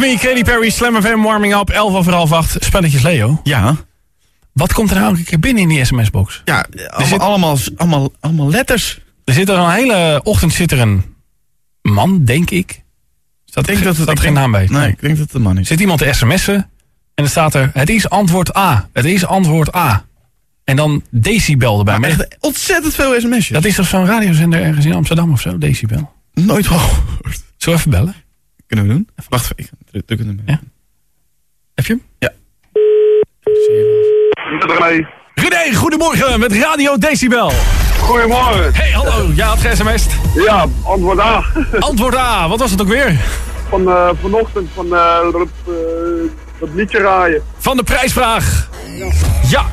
Me, Katy Perry, Slam FM, Warming Up, 11 over half 8. Spelletjes Leo. Ja. Wat komt er nou elke keer binnen in die sms-box? Ja, allemaal, zit- allemaal, allemaal, allemaal letters. Er zit er een hele ochtend zit er een man, denk ik. Staat Ik denk dat het staat geen naam bij. Nee, ik denk dat het de man is. Zit iemand te sms'en en er staat er, het is antwoord A. Het is antwoord A. En dan decibel erbij. Maar Echt ontzettend veel sms'jes. dat is toch zo'n radiozender ergens in Amsterdam of zo, decibel? nooit gehoord. Zullen we even bellen? Kunnen we doen? Wacht, ik druk druk het hem. Ja. Heb je hem? Ja. René. René, goedemorgen met Radio Decibel. Goedemorgen. Hey, hallo. Ja, had ge-sms'd. Ja, antwoord A. Antwoord A. Wat was het ook weer? Van uh, vanochtend van uh, dat, uh, dat liedje raaien. Van de prijsvraag. Ja.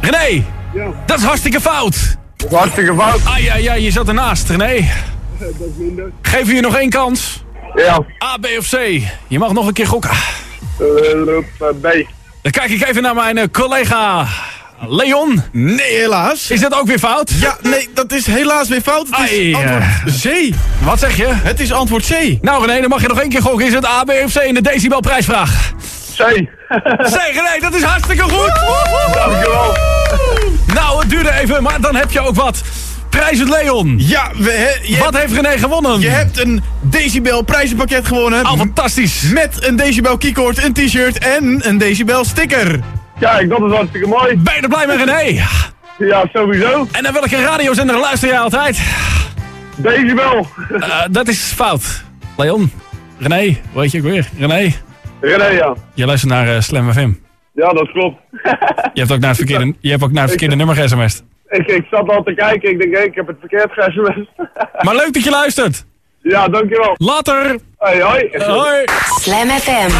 René, Ja, dat is hartstikke fout. dat is hartstikke fout. Ah ja, ja, je zat ernaast, René. Dat is minder. Geef je nog één kans. Ja, A, B of C. Je mag nog een keer gokken. uh, B. Dan kijk ik even naar mijn eh, collega Leon. Nee, helaas. Is dat ook weer fout? Ja, nee, dat is helaas weer fout. Het is Ai, antwoord C. Wat zeg je? Het is antwoord C. Nou René, dan mag je nog één keer gokken. Is het A, B of C in de Decibel prijsvraag? C. C, René, dat is hartstikke goed. Dankjewel. Nou, het duurde even, maar dan heb je ook wat. Prijs het Leon. Ja, we, he- je, Wat heeft René gewonnen? je hebt een Decibel prijzenpakket gewonnen. Oh, fantastisch. Met een Decibel keycord, een t-shirt en een Decibel sticker. Kijk, dat is hartstikke mooi. Ben je er blij mee, René? Ja, sowieso. En naar welke radiozender luister jij altijd? Deze wel. Eh, dat is fout. Leon, René, weet je ook weer? René, René, ja. je luistert naar eh, Slam FM. Ja, dat klopt. Je hebt ook naar het verkeerde, je hebt ook naar het verkeerde nummer ge-sms'd. Ik, ik zat al te kijken. Ik denk, hé, ik heb het verkeerd ge Maar leuk dat je luistert. Ja, dankjewel. Later. Hoi, hoi. Hoi. Slam FM.